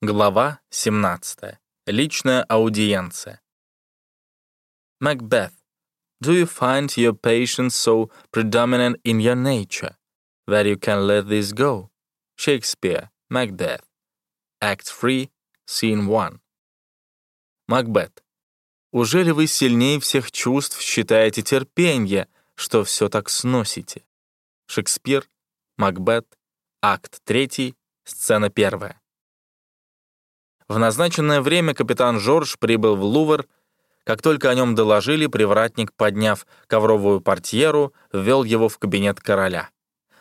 Глава 17. Личная аудиенция. Macbeth. Do you find your patience so predominant in your nature that you can let this go? Shakespeare. Macbeth. Act 3, Scene 1. Макбет. Уже ли вы сильнее всех чувств считаете терпенье, что все так сносите? Шекспир. Макбет. Акт 3, сцена 1. В назначенное время капитан Жорж прибыл в Лувр. Как только о нем доложили, привратник, подняв ковровую портьеру, ввел его в кабинет короля.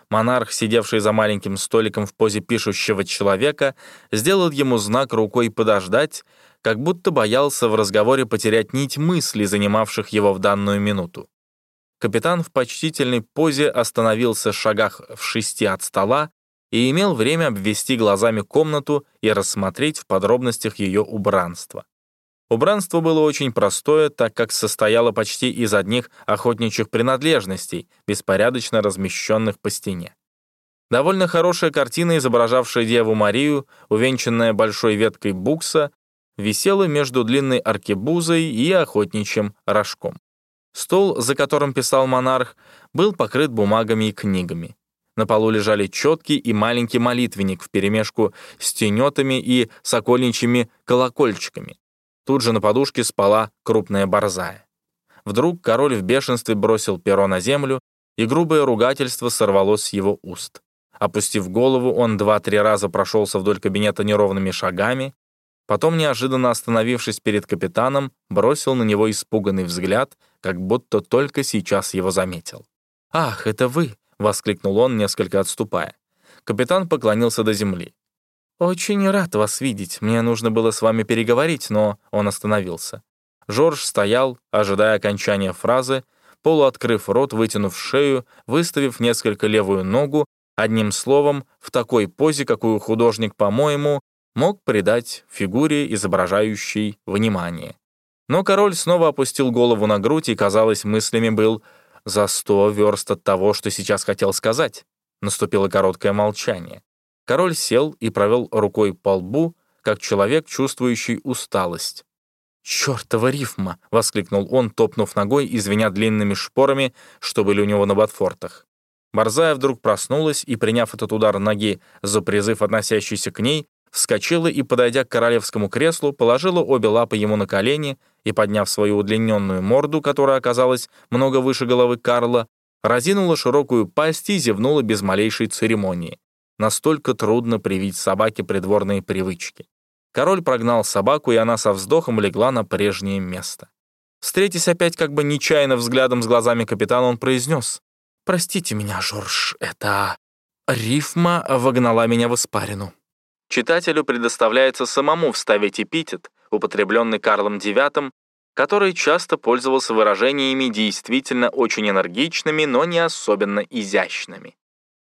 Монарх, сидевший за маленьким столиком в позе пишущего человека, сделал ему знак рукой подождать, как будто боялся в разговоре потерять нить мыслей, занимавших его в данную минуту. Капитан в почтительной позе остановился в шагах в шести от стола и имел время обвести глазами комнату и рассмотреть в подробностях ее убранство. Убранство было очень простое, так как состояло почти из одних охотничьих принадлежностей, беспорядочно размещенных по стене. Довольно хорошая картина, изображавшая Деву Марию, увенчанная большой веткой букса, висела между длинной аркебузой и охотничьим рожком. Стол, за которым писал монарх, был покрыт бумагами и книгами. На полу лежали четки и маленький молитвенник вперемешку с тенетами и сокольничьими колокольчиками. Тут же на подушке спала крупная борзая. Вдруг король в бешенстве бросил перо на землю, и грубое ругательство сорвалось с его уст. Опустив голову, он два-три раза прошелся вдоль кабинета неровными шагами, потом, неожиданно остановившись перед капитаном, бросил на него испуганный взгляд, как будто только сейчас его заметил. «Ах, это вы!» — воскликнул он, несколько отступая. Капитан поклонился до земли. «Очень рад вас видеть. Мне нужно было с вами переговорить, но...» Он остановился. Жорж стоял, ожидая окончания фразы, полуоткрыв рот, вытянув шею, выставив несколько левую ногу, одним словом, в такой позе, какую художник, по-моему, мог придать фигуре, изображающей внимание. Но король снова опустил голову на грудь и, казалось, мыслями был за сто верст от того, что сейчас хотел сказать. Наступило короткое молчание. Король сел и провел рукой по лбу, как человек, чувствующий усталость. «Чёртова рифма!» — воскликнул он, топнув ногой и звеня длинными шпорами, что были у него на ботфортах. Борзая вдруг проснулась и, приняв этот удар ноги за призыв, относящийся к ней, вскочила и, подойдя к королевскому креслу, положила обе лапы ему на колени и, подняв свою удлиненную морду, которая оказалась много выше головы Карла, разинула широкую пасть и зевнула без малейшей церемонии. Настолько трудно привить собаке придворные привычки. Король прогнал собаку, и она со вздохом легла на прежнее место. Встретясь опять как бы нечаянно взглядом с глазами капитана, он произнес, «Простите меня, Жорж, это... рифма вогнала меня в испарину». Читателю предоставляется самому вставить эпитет, употребленный Карлом IX, который часто пользовался выражениями действительно очень энергичными, но не особенно изящными.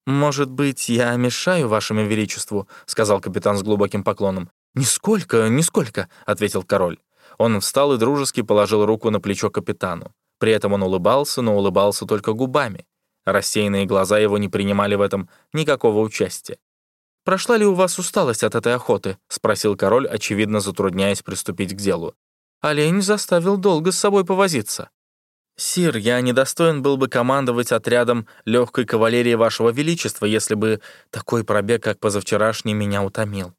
«Может быть, я мешаю вашему величеству?» — сказал капитан с глубоким поклоном. «Нисколько, нисколько», — ответил король. Он встал и дружески положил руку на плечо капитану. При этом он улыбался, но улыбался только губами. Рассеянные глаза его не принимали в этом никакого участия. «Прошла ли у вас усталость от этой охоты?» — спросил король, очевидно затрудняясь приступить к делу. «Олень заставил долго с собой повозиться». «Сир, я недостоин был бы командовать отрядом легкой кавалерии вашего величества, если бы такой пробег, как позавчерашний, меня утомил.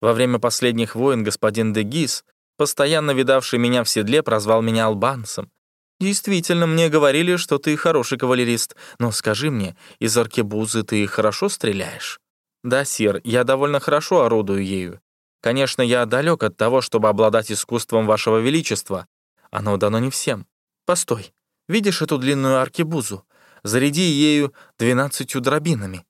Во время последних войн господин де Гис, постоянно видавший меня в седле, прозвал меня албанцем. Действительно, мне говорили, что ты хороший кавалерист, но скажи мне, из аркебузы ты хорошо стреляешь?» «Да, сир, я довольно хорошо орудую ею. Конечно, я далек от того, чтобы обладать искусством вашего величества. Оно дано не всем. Постой, видишь эту длинную аркебузу? Заряди ею двенадцатью дробинами.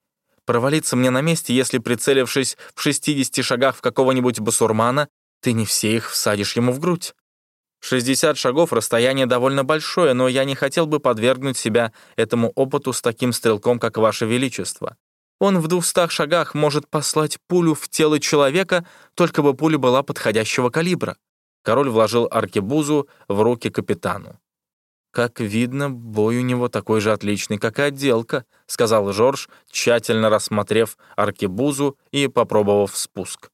Провалиться мне на месте, если, прицелившись в 60 шагах в какого-нибудь басурмана, ты не все их всадишь ему в грудь. 60 шагов — расстояние довольно большое, но я не хотел бы подвергнуть себя этому опыту с таким стрелком, как Ваше Величество. Он в двухстах шагах может послать пулю в тело человека, только бы пуля была подходящего калибра. Король вложил аркебузу в руки капитану. «Как видно, бой у него такой же отличный, как и отделка», сказал Жорж, тщательно рассмотрев аркебузу и попробовав спуск.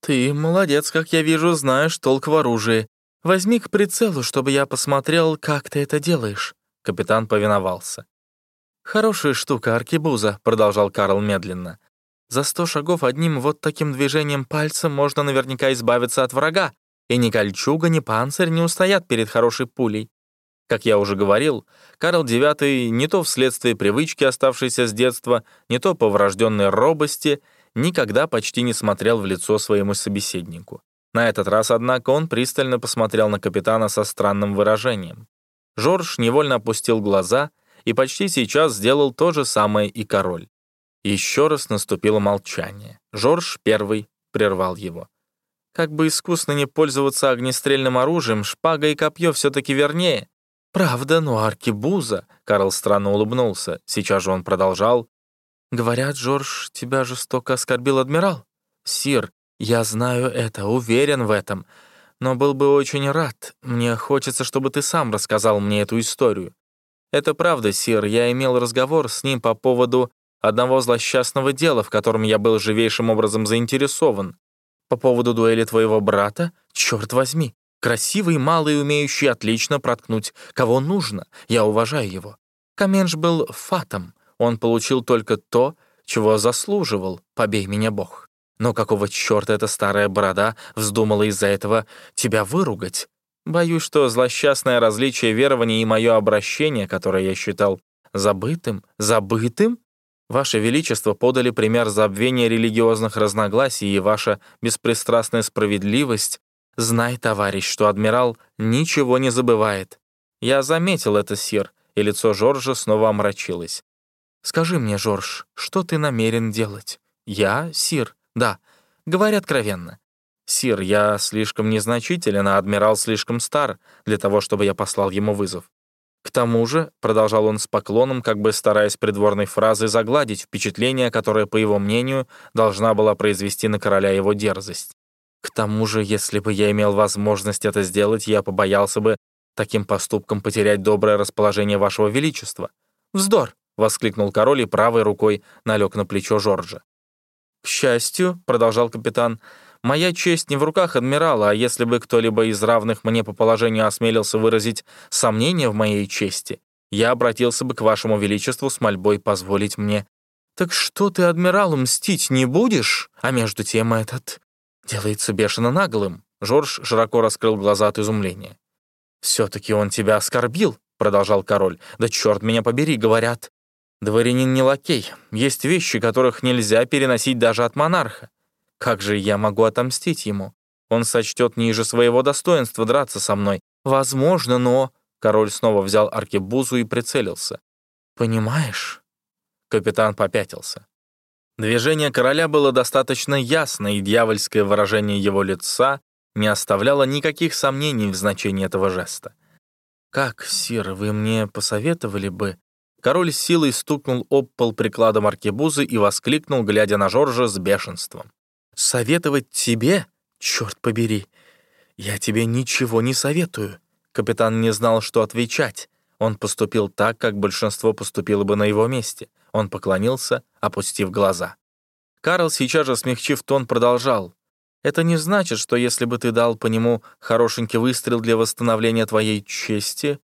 «Ты молодец, как я вижу, знаешь толк в оружии. Возьми к прицелу, чтобы я посмотрел, как ты это делаешь». Капитан повиновался. «Хорошая штука, аркебуза», — продолжал Карл медленно. «За сто шагов одним вот таким движением пальца можно наверняка избавиться от врага, и ни кольчуга, ни панцирь не устоят перед хорошей пулей. Как я уже говорил, Карл IX не то вследствие привычки, оставшейся с детства, не то по врожденной робости, никогда почти не смотрел в лицо своему собеседнику. На этот раз, однако, он пристально посмотрел на капитана со странным выражением. Жорж невольно опустил глаза и почти сейчас сделал то же самое и король. Еще раз наступило молчание. Жорж первый прервал его. Как бы искусно не пользоваться огнестрельным оружием, шпага и копье все-таки вернее. Правда, но аркебуза, Карл странно улыбнулся. Сейчас же он продолжал. Говорят, Жорж, тебя жестоко оскорбил адмирал? Сир, я знаю это, уверен в этом. Но был бы очень рад. Мне хочется, чтобы ты сам рассказал мне эту историю. Это правда, сир, я имел разговор с ним по поводу одного злосчастного дела, в котором я был живейшим образом заинтересован. По поводу дуэли твоего брата? Черт возьми, красивый, малый, умеющий отлично проткнуть, кого нужно. Я уважаю его. Каменш был фатом. Он получил только то, чего заслуживал, побей меня Бог. Но какого черта эта старая борода вздумала из-за этого тебя выругать? Боюсь, что злосчастное различие верований и мое обращение, которое я считал забытым, забытым, Ваше Величество подали пример забвения религиозных разногласий, и ваша беспристрастная справедливость. Знай, товарищ, что адмирал ничего не забывает. Я заметил это, сир, и лицо Жоржа снова омрачилось. Скажи мне, Жорж, что ты намерен делать? Я, сир, да, говори откровенно. Сир, я слишком незначителен, а адмирал слишком стар для того, чтобы я послал ему вызов. К тому же, продолжал он с поклоном, как бы стараясь придворной фразой загладить впечатление, которое, по его мнению, должна была произвести на короля его дерзость. К тому же, если бы я имел возможность это сделать, я побоялся бы таким поступком потерять доброе расположение вашего величества. «Вздор!» — воскликнул король и правой рукой налег на плечо Жоржа. «К счастью», — продолжал капитан, — Моя честь не в руках адмирала, а если бы кто-либо из равных мне по положению осмелился выразить сомнение в моей чести, я обратился бы к вашему величеству с мольбой позволить мне. Так что ты адмиралу мстить не будешь? А между тем этот делается бешено наглым. Жорж широко раскрыл глаза от изумления. «Все-таки он тебя оскорбил», — продолжал король. «Да черт меня побери, говорят. Дворянин не лакей. Есть вещи, которых нельзя переносить даже от монарха. Как же я могу отомстить ему? Он сочтет ниже своего достоинства драться со мной. Возможно, но...» Король снова взял аркебузу и прицелился. «Понимаешь?» Капитан попятился. Движение короля было достаточно ясно, и дьявольское выражение его лица не оставляло никаких сомнений в значении этого жеста. «Как, сир, вы мне посоветовали бы...» Король силой стукнул об пол прикладом аркебузы и воскликнул, глядя на Жоржа с бешенством. Советовать тебе? Черт побери. Я тебе ничего не советую. Капитан не знал, что отвечать. Он поступил так, как большинство поступило бы на его месте. Он поклонился, опустив глаза. Карл, сейчас же смягчив тон, продолжал. «Это не значит, что если бы ты дал по нему хорошенький выстрел для восстановления твоей чести,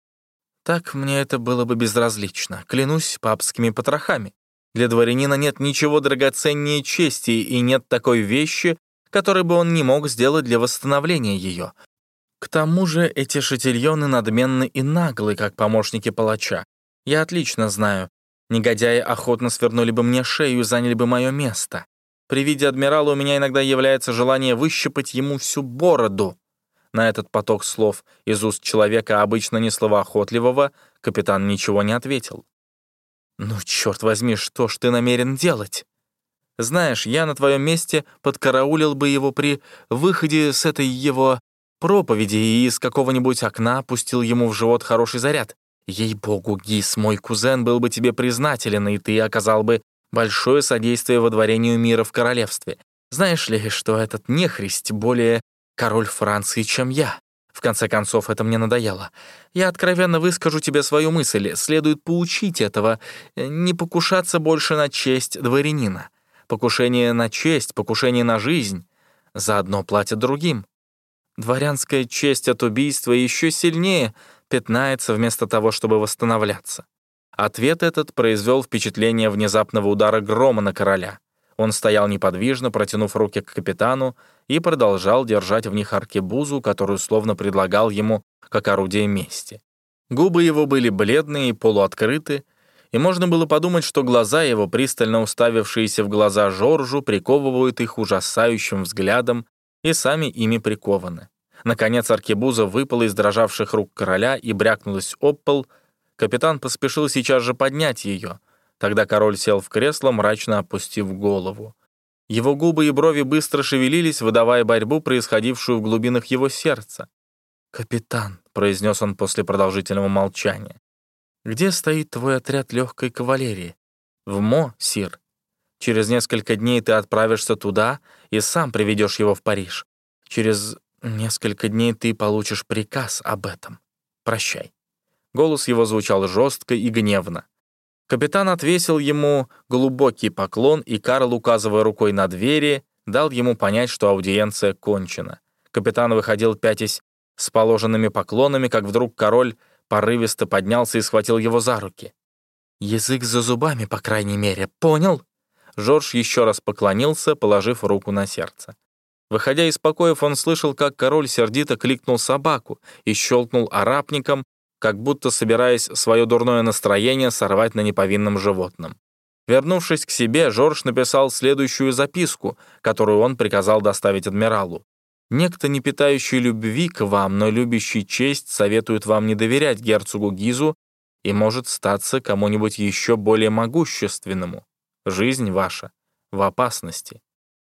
так мне это было бы безразлично, клянусь папскими потрохами. Для дворянина нет ничего драгоценнее чести, и нет такой вещи, которой бы он не мог сделать для восстановления ее. К тому же эти шатильоны надменны и наглы, как помощники палача. Я отлично знаю. Негодяи охотно свернули бы мне шею и заняли бы мое место. При виде адмирала у меня иногда является желание выщипать ему всю бороду. На этот поток слов из уст человека, обычно не словоохотливого, капитан ничего не ответил. «Ну, черт возьми, что ж ты намерен делать?» «Знаешь, я на твоем месте подкараулил бы его при выходе с этой его проповеди и из какого-нибудь окна пустил ему в живот хороший заряд. Ей-богу, Гис, мой кузен был бы тебе признателен, и ты оказал бы большое содействие водворению мира в королевстве. Знаешь ли, что этот нехрист более король Франции, чем я? В конце концов, это мне надоело. Я откровенно выскажу тебе свою мысль. Следует поучить этого, э, не покушаться больше на честь дворянина. Покушение на честь, покушение на жизнь. заодно платят другим. Дворянская честь от убийства еще сильнее пятнается вместо того, чтобы восстановляться. Ответ этот произвел впечатление внезапного удара грома на короля. Он стоял неподвижно, протянув руки к капитану, и продолжал держать в них аркебузу, которую словно предлагал ему как орудие мести. Губы его были бледные и полуоткрыты, и можно было подумать, что глаза его, пристально уставившиеся в глаза Жоржу, приковывают их ужасающим взглядом и сами ими прикованы. Наконец аркебуза выпала из дрожавших рук короля и брякнулась об пол. Капитан поспешил сейчас же поднять ее. Тогда король сел в кресло, мрачно опустив голову. Его губы и брови быстро шевелились, выдавая борьбу, происходившую в глубинах его сердца. «Капитан», — произнес он после продолжительного молчания, «где стоит твой отряд легкой кавалерии?» «В Мо, сир. Через несколько дней ты отправишься туда и сам приведешь его в Париж. Через несколько дней ты получишь приказ об этом. Прощай». Голос его звучал жестко и гневно. Капитан отвесил ему глубокий поклон, и Карл, указывая рукой на двери, дал ему понять, что аудиенция кончена. Капитан выходил пятясь с положенными поклонами, как вдруг король порывисто поднялся и схватил его за руки. «Язык за зубами, по крайней мере, понял?» Жорж еще раз поклонился, положив руку на сердце. Выходя из покоев, он слышал, как король сердито кликнул собаку и щелкнул арапником, как будто собираясь свое дурное настроение сорвать на неповинном животном. Вернувшись к себе, Жорж написал следующую записку, которую он приказал доставить адмиралу. «Некто, не питающий любви к вам, но любящий честь, советует вам не доверять герцогу Гизу и может статься кому-нибудь еще более могущественному жизнь ваша в опасности.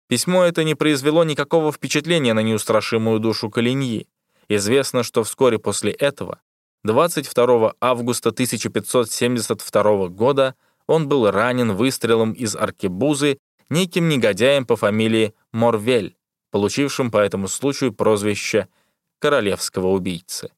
Письмо это не произвело никакого впечатления на неустрашимую душу Калиньи. Известно, что вскоре после этого, 22 августа 1572 года, он был ранен выстрелом из аркебузы неким негодяем по фамилии Морвель, получившим по этому случаю прозвище «королевского убийцы».